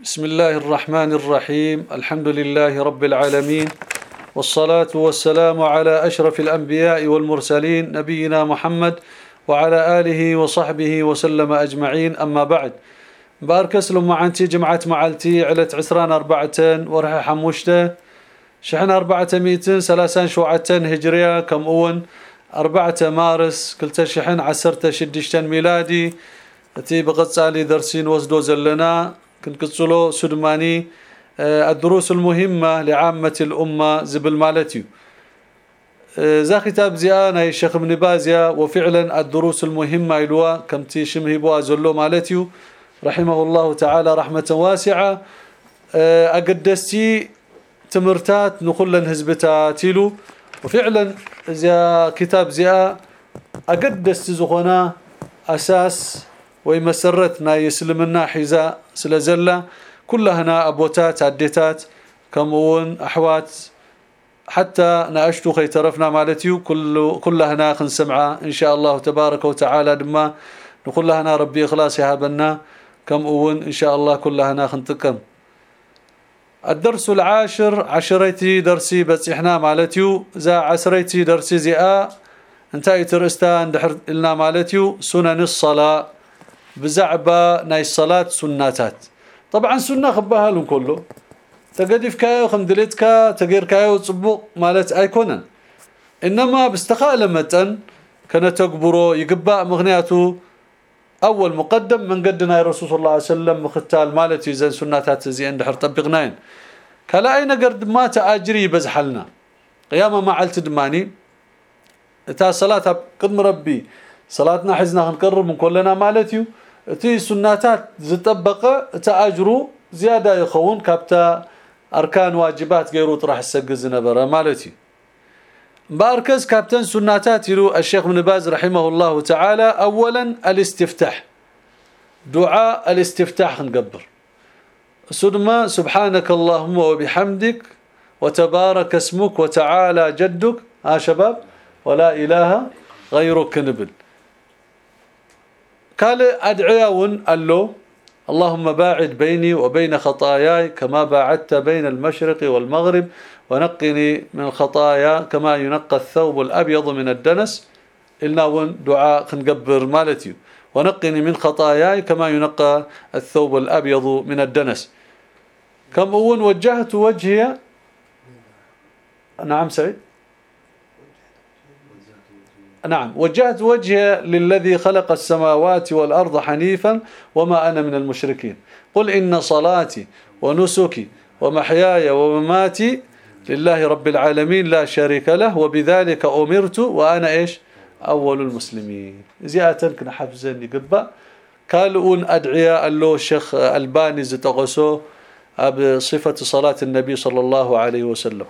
بسم الله الرحمن الرحيم. الحمد لله رب العالمين. والصلاة والسلام على أشرف الأنبياء والمرسلين نبينا محمد وعلى آله وصحبه وسلم أجمعين. أما بعد بارك أسلم معنتي جمعة معلتي علت عسران أربعة ورح حموشتة. شحن أربعة ميتين سلاسان شوعة هجرية كم أون. أربعة مارس كلتا شحن عسرت شدشتن ميلادي. تي بقصالي درسين وزدو زلنا كنقصلو سدماني الدروس المهمة لعامة الأمة زبل مالتي ذا كتاب زيانا الشيخ ابن بازيا وفعلا الدروس المهمة إلوا كم تي شمه بوا زلو مالتيو رحمه الله تعالى رحمة واسعة أقدستي تمرتات نخلن هزبتات وفعلا زي كتاب زي أقدست زغنا أساس ويمسرتنا يسلمنا حذاء سلازلا كلها ابوتات عديتات كمون احوات حتى ناشتو خيترفنا مالتيو كل كلها خنسمعه ان شاء الله تبارك وتعالى دما نقولها ربي اخلاص يهبنا كم اون ان شاء الله كلها خنتكم الدرس العاشر عشريتي درسي بصحنا مالتيو ذا عسريتي درسي زئا انتهي ترستا ندحر لنا مالتيو سنن الصلاه بزعبه ناي الصلاه سناتات. طبعا سنة خبها لهم كله. تقدف كايو خمدلتك تغير كايو صبوق مالت أيكونن. إنما باستقاله متن كان تكبرو يقبا مغنياته أول مقدم من قدنا الرسول صلى الله عليه وسلم مختال مالتي زين سناتات زي اندحر طبقناين كلا اي نقر ما تأجري بزحلنا؟ قيامة ما علت دماني. تا صلاة قدم ربي. صلاتنا حزنا نقرب من كلنا مالتيو تي سناتات زطبقه تاجرو زيادة يخون كابتا أركان واجبات غيرو طرح السجز نبره مالتي باركز كابتن سناتات يلو الشيخ ابن باز رحمه الله تعالى اولا الاستفتاح. دعاء الاستفتاح نقبر. سدما سبحانك اللهم وبحمدك وتبارك اسمك وتعالى جدك. ها شباب؟ ولا إله غيرك نبل قال ادعياون الله اللهم باعد بيني وبين خطاياي كما باعدت بين المشرق والمغرب ونقني من الخطايا كما ينقى الثوب الأبيض من الدنس. إلنا دعاء خنقبر مالتي ونقني من خطاياي كما ينقى الثوب الأبيض من الدنس. كم أون وجهت وجهي؟ نعم سعيد. نعم. وجهت وجهي للذي خلق السماوات والأرض حنيفا وما أنا من المشركين. قل إن صلاتي ونسكي ومحياي ومماتي لله رب العالمين لا شريك له وبذلك أمرت وأنا إيش؟ أول المسلمين. زيادة كنا حفزني قبا قالوا أدعياء الله الشيخ ألباني زتغسو بصفة صلاة النبي صلى الله عليه وسلم.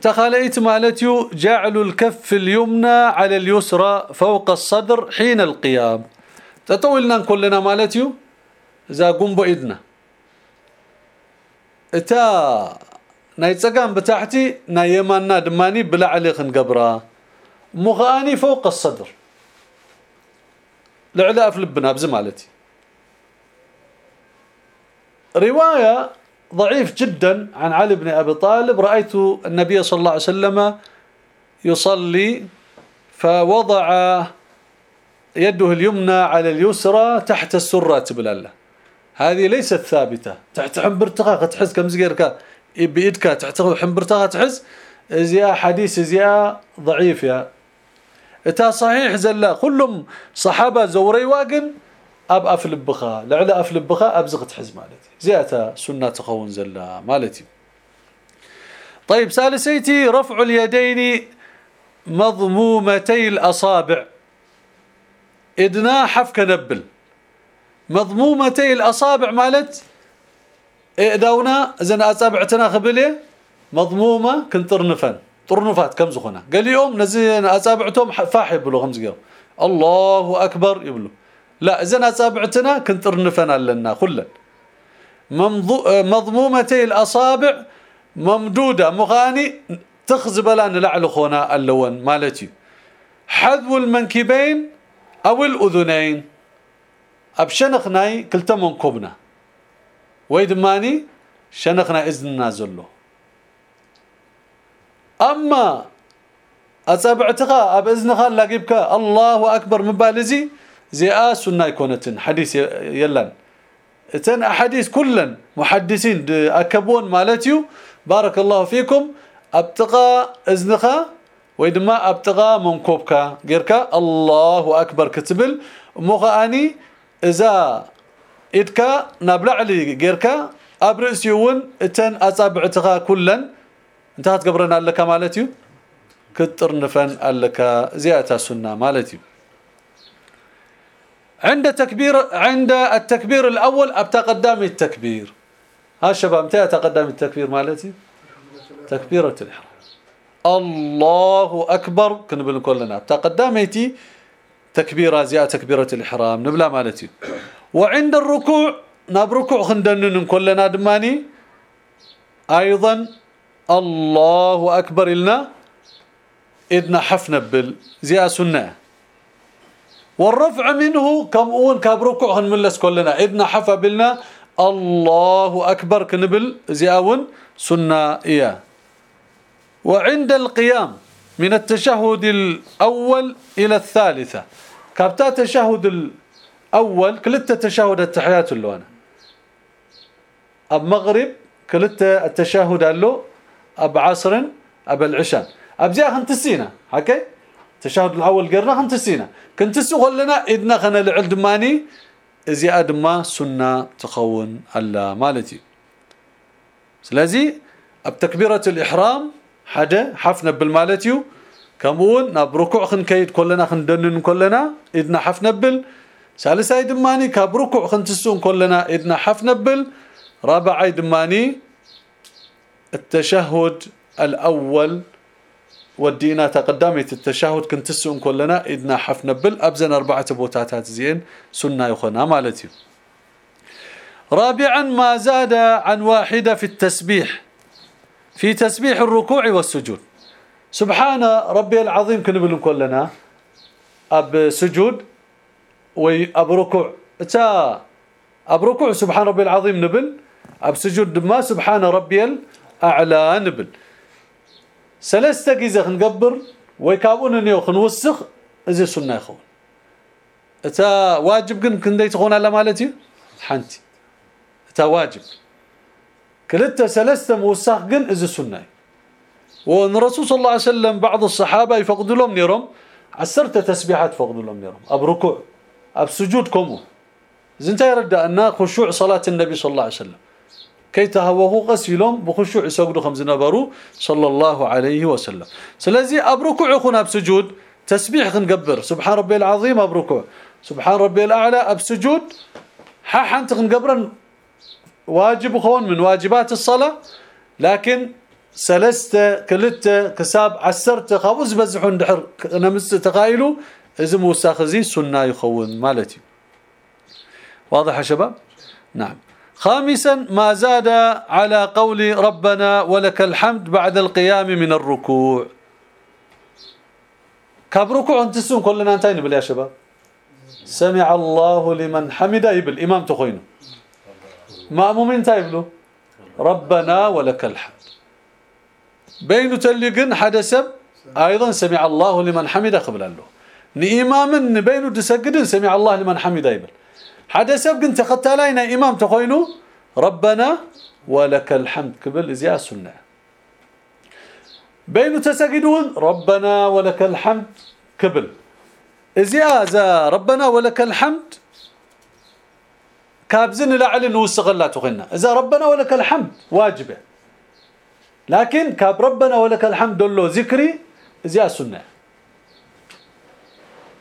تخاليت مالتيو جعل الكف اليمنى على اليسرى فوق الصدر حين القيام. تطولنا كلنا مالتيو إذا قم بايدنا إتا ناي تصقام بتاعتي ناي يمنا دماني بلا علي خنقبرا مغاني فوق الصدر. لعلاء في لبنا بز مالتي. رواية ضعيف جدا عن علي بن أبي طالب. رأيت النبي صلى الله عليه وسلم يصلي فوضع يده اليمنى على اليسرى تحت السرة بلاله هذه ليست ثابتة. تحت حنبرتها تحس كم زغيرك بإيدك تحت حنبرتها تحس زي حديث زي ضعيف يا. إتا صحيح زلا. كلهم صحابة زوري واقن أب افل بخا لعلى افل بخا ابزغ تحز مالتي. زيادة سنة تخون زلا مالتي. طيب ثالثيتي رفع اليدين مضمومتي الأصابع. إدنا حفك نبل. مضمومتي الأصابع مالت؟ ايداونا زين اصابعتنا خبله مضمومة كنطرنفن. طرنفات كم زخنا قال يوم نزين أصابعتهم فاح يبلو خمس الله أكبر يبلو لا اذا اصابعتنا كنطرنفنا لنا كلن مضمومتي الأصابع ممدودة مغاني تخزب لنا لعل خونا اللون مالتي. حذو المنكبين أو الأذنين. ابشنخناي كلتا منكبنا. ويدماني شنخنا إذننا زلو. أما أصابعتها أب إذنها لاقيبك الله أكبر مبالزي زي سنة يكونتن حديث يلان إتن أحاديث كلن محدثين أكبون مالتيو. بارك الله فيكم. ابتقى اذنها ويدما ابتقى منكوبكا غيركا الله أكبر كتبل. مغاني إذا ادكا نابلعلي غيركا ابرسيون إتن اصابعتها كلن. انت هتقبرنا لك مالتيو. كتر نفن لك زيادة سنة مالتيو. عند تكبير عند التكبير الأول ابتا قدامي التكبير. ها شباب متى تقدم التكبير مالتي؟ تكبيرة الإحرام. الله أكبر كنبل كلنا ابتا قداميتي تكبيرة زيادة تكبيرة الإحرام نبلا مالتي. وعند الركوع ناب ركوع خندنن كلنا دماني. أيضا الله أكبر لنا اذنا حفنا بال سنة. والرفع منه كم اون كبركوع هنملس كلنا. ابن حفا بلنا الله أكبر كنبل زياون سنة إياه. وعند القيام من التشهد الأول إلى الثالثة. كابتا تشهد الأول كلت تشهد التحيات اللوانا أب مغرب كلت التشهد له أب عصر أب العشاء. أب زي خنتسينا حكي؟ التشهد الأول قرنا خنتسينا كنتسو خلنا اذنا خنا العل دماني ازيا دما سنة تخون الله مالتي. سلازي أب تكبيرة الإحرام حدا حفنا بالمالتيو. كمون ناب ركوع خنكيد كلنا خندنن كلنا اذنا حفنا بال. ثالثاي دماني كاب ركوع خنتسون كلنا اذنا حفنا بال. رابعاي دماني التشهد الأول ودينا تقدمت التشهد كنت سون كلنا إدنا حفنا بل أبزن أربعة بوتاتات زين سنة يخونا مالتي رابعا ما زاد عن واحدة في التسبيح في تسبيح الركوع والسجود. سبحان ربي العظيم كنبل كلنا أب سجود وأب ركوع. تا أب ركوع سبحان ربي العظيم نبل أب سجود ما سبحان ربي الأعلى نبل. ثلاثة جزء خنقبر ويكابون نيو خنوسخ ازي سنه يخون اتا واجب كن كندي تخون على مالتي حنتي اتا واجب كلتا ثلاثة موسخ كن ازي سنه وان الرسول صلى الله عليه وسلم بعض الصحابه يفقد لهم نيرهم عسرت تسبيحات فقد لهم نيرهم اب ركوع اب سجود كومو زنتا يرد ان خشوع صلاه النبي صلى الله عليه وسلم كي تهوه غسيلهم بخشوع يسجدوا خمس نبروا صلى الله عليه وسلم. سلازي أبركوع يكون بسجود تسبيح خنقبر سبحان ربي العظيم أبركوع. سبحان ربي الأعلى بسجود حنت خنقبرن واجب خون من واجبات الصلاة لكن سلسته كلته كساب عسرت خبز بزحون دحر نمس تقايلو اذا موساخزي سنة يخون مالتي. واضح يا شباب؟ نعم. خامسا ما زاد على قول ربنا ولك الحمد بعد القيام من الركوع. كاب ركوع انتسون كلنا انتين بل يا شباب. سمع الله لمن حمده يبل. إمام تخوينه. مأمومين تايبلو. ربنا ولك الحمد. بين تلقن حدث أيضا سمع الله لمن حمده قبل له. ني بينو تسجدن سمع الله لمن حمده يبل. حدا سب كنت ختالاينا إمام تخوينو ربنا ولك الحمد قبل ازياء السنة بين تسجدون ربنا ولك الحمد قبل. ازياء ربنا ولك الحمد كابزن لعل نوسغلا تغنى إذا ربنا ولك الحمد واجبة. لكن كاب ربنا ولك الحمد له ذكري ازياء السنة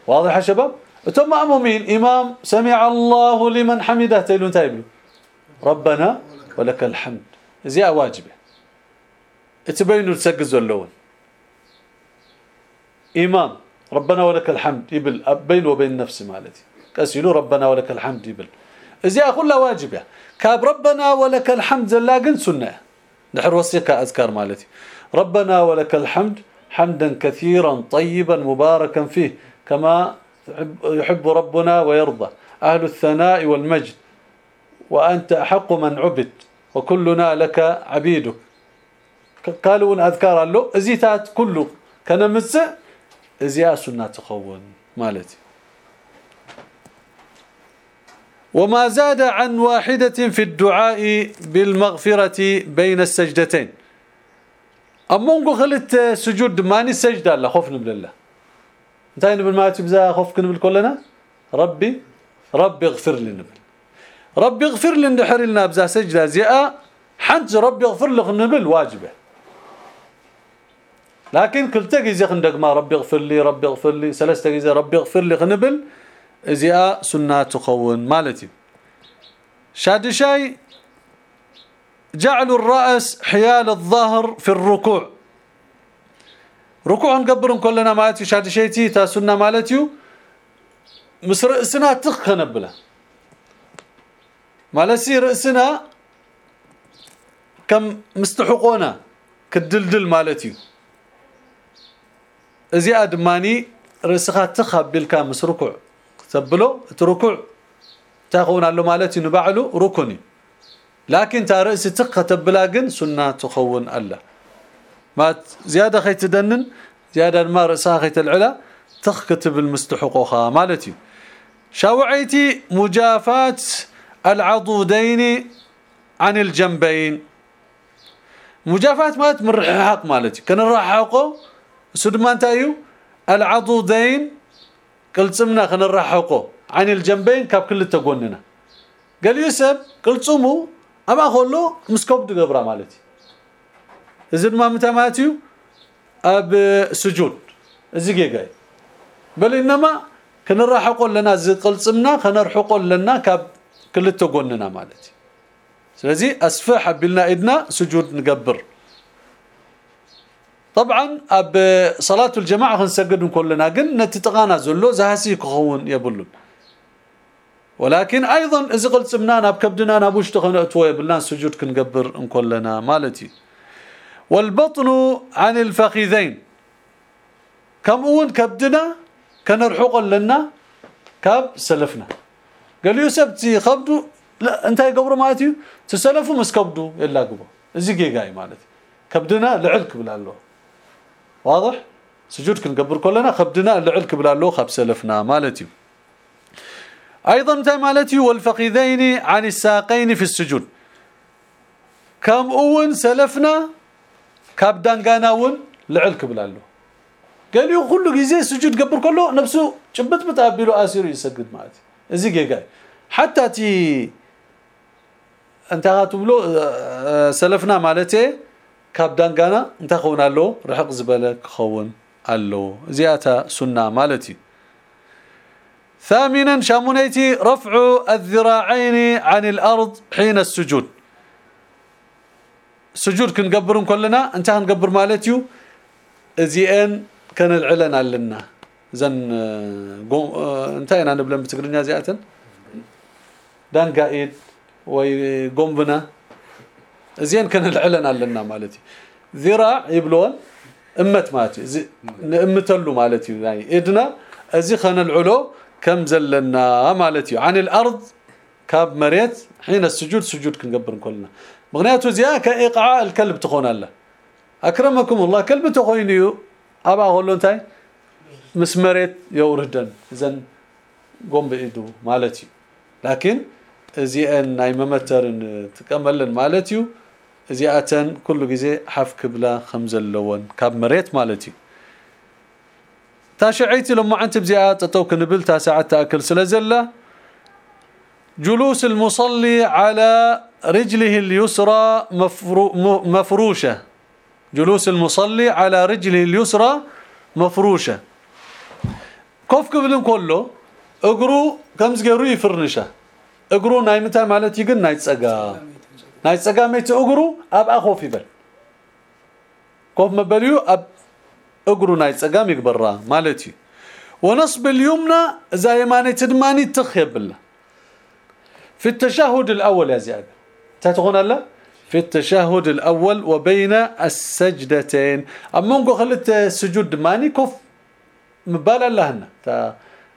واضح يا شباب؟ ثم مأمومين إمام سمع الله لمن حمده تيلون تايبلو ربنا ولك الحمد. زي واجبة. تبينوا تسقزوا اللون إمام ربنا ولك الحمد يبل بين وبين نفسي مالتي. كسيلو ربنا ولك الحمد يبل. زي أقول له واجبة. كاب ربنا ولك الحمد زلاقن سنة. نحر وصيك اذكار مالتي. ربنا ولك الحمد حمدا كثيرا طيبا مباركا فيه. كما يحب ربنا ويرضى. أهل الثناء والمجد. وأنت أحق من عبد. وكلنا لك عبيدك. قالوا أذكار له ازيتات كله. كان مزع ازياء سنة تخون. مالتي. وما زاد عن واحدة في الدعاء بالمغفرة بين السجدتين. أمونغو خلت سجود. ماني سجدة لا خوف من الله. انتين بالمات بزا خوف كنبل كلنا ربي ربي اغفر لي نبل ربي اغفر لي ندحر لنا بزا سجده زياء حج ربي اغفر لي نبل واجبه لكن كل تجي خندق ما ربي اغفر لي ربي اغفر لي ثلاثة جزء ربي اغفر لي خنبل زياء سنه تخون مالتي شاد شيء جعل الرأس حيال الظهر في الركوع ركوع نقبر كلنا مالتي شاد شيتي تا سنه مالتي مس راسنا تخ نبله مالسي راسنا كم مستحقونا كدلدل مالتي ازي ادماني راسخا تخبلك مس ركوع تبلو تركوع تاخون له مالتي نبعلو ركني لكن تارئس تق تبلا جن سنه تخون الله ما زياده خيت دنن زياده ما راسها خيت العلا تخ كتب المستحقوخه مالتي شاوعيتي مجافات العضدين عن الجنبين مجافات مالت من رحاق مالتي كان الرحاقو سدما انتايو العضدين قلصمنا كن الرحاقو عن الجنبين كاب كل تقوننا قال يوسف قلصمو اما خلو مسكوب دغبره مالتي اذن ما متماتيو اب سجود ازيغي جاي بل انما كنرحقوا لنا زقلصمنا كنرحقوا لنا كاب كلته غوننا مالتي ስለዚህ اسفح بلنا ايدنا سجود نقبر طبعا اب صلاه الجماعه خنسجد كلنا ግን نتتقانا زلو زهسي كخون يبلون ولكن ايضا اذا قلت سمنا ناب كبدنا نابوش تخنقتو يبلنا سجود كنقبر ان كلنا مالتي والبطن عن الفخذين. كم اون كبدنا كنرحق لنا كاب سلفنا. قال يوسف تي خبدو؟ لا أنت يقبروا مالتي؟ تسلفوا مسكبدو إلا قبو إزي جاي مالتي. كبدنا لعلك بلالو. واضح؟ سجود كنقبر كلنا خبدنا لعلك بلالو خب سلفنا مالتي. أيضا مالتي والفخذين عن الساقين في السجود. كم اون سلفنا؟ كابدان قاناون لعلك بلالو قال له كل جزء سجود قبر كله نفسه شبت بتقبله اسير يسجد مالتي ازي جاي حتى تي انت هاتبلو سلفنا مالتي كابدان قانا انت خونا له رحق زبلك خون الله زياده سنه مالتي ثامنا شامونيتي رفع الذراعين عن الأرض حين السجود سجود كنقبرن كلنا انت هنقبر مالتيو ازيان كان العلن علنا. زن انتهينا نبلن بتقرنيا زياتن؟ دان قائد وي قنبنا زين كان العلن علنا مالتي. ذراع يبلون امت ماتي امتلو مالتي. يعني إدنا ازي خان العلو كم زلنا مالتي. عن الأرض كاب مريت حين السجود سجود كنقبر كلنا. مغنياته زيا كإيقاع الكلب تخون الله. أكرمكم الله كلب تخوينيو أبا هولو انتي مسمريت يوردن. إذن قوم بإيدو مالتي لكن ازيان ناي ممترن تكملن مالتيو ازياتن كل غزي حف كبلا خمزلون كاب مريت مالتي تاشعيتي لما انت بزيات توك نبل ساعه تأكل سلازله جلوس المصلي على رجله اليسرى مفرو مفروشة. جلوس المصلي على رجله اليسرى مفروشة. كوف قبل كله اقرو كم زغرو يفرنشه. اقرو ناي متى مالتي يقن ناي تصقا ناي تصقا ميت اقرو أب أخوف يبل. كوف مبليو أب اقرو ناي تصقا يقبرا مالتي. ونصب اليمنى زي ما تدماني تخيب الله في التشهد الأول يا زياد. تتغون الله في التشهد الأول وبين السجدتين. أما نقول خلت السجود ماني كف مبالا لهنا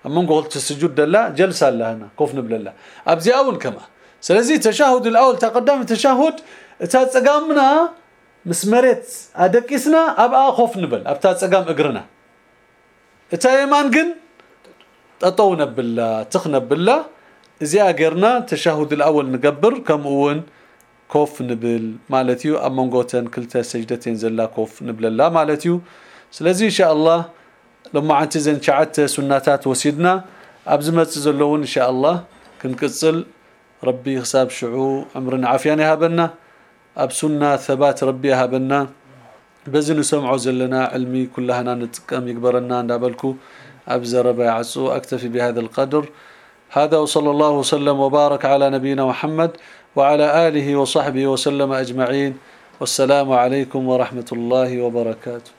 أما نقول السجود لا جلسه لهنا كف نبل الله. أبزي أول كما. سلازي تشهد الأول تقدم التشهد تاصقامنا مسمرت ادقسنا أبا خوف نبل. ابتا تصقام اجرنا إتا يمان جن تطو نبلا تخنب ازي اجرنا تشهد الأول نقبر كم اون كوف نبل مالتيو امونغوتن كلتا سجدتين زلا كوف نبل لا مالتيو سلازي ان شاء الله لما انت زين شعت سناتات وسيدنا ابزمت زلون ان شاء الله كنقصل ربي حساب شعو عمرنا عافياني هابنا اب سنه ثبات ربي هابنا بزن سمعوا زلنا علمي كلها نتقام يكبرنا ندابلكو ابزر يعصو اكتفي بهذا القدر هذا وصلى الله وسلم وبارك على نبينا محمد وعلى آله وصحبه وسلم أجمعين والسلام عليكم ورحمة الله وبركاته.